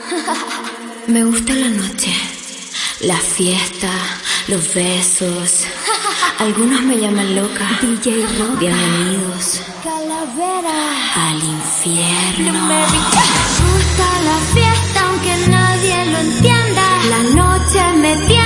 Me gusta la noche, la fiesta, los besos. Algunos me llaman loca. DJ Rock. Bienvenidos Calavera. al infierno. Me gusta la fiesta aunque nadie lo entienda. La noche me tienta,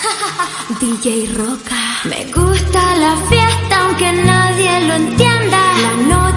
DJ Roca. Me gusta la fiesta aunque nadie lo entienda. La noche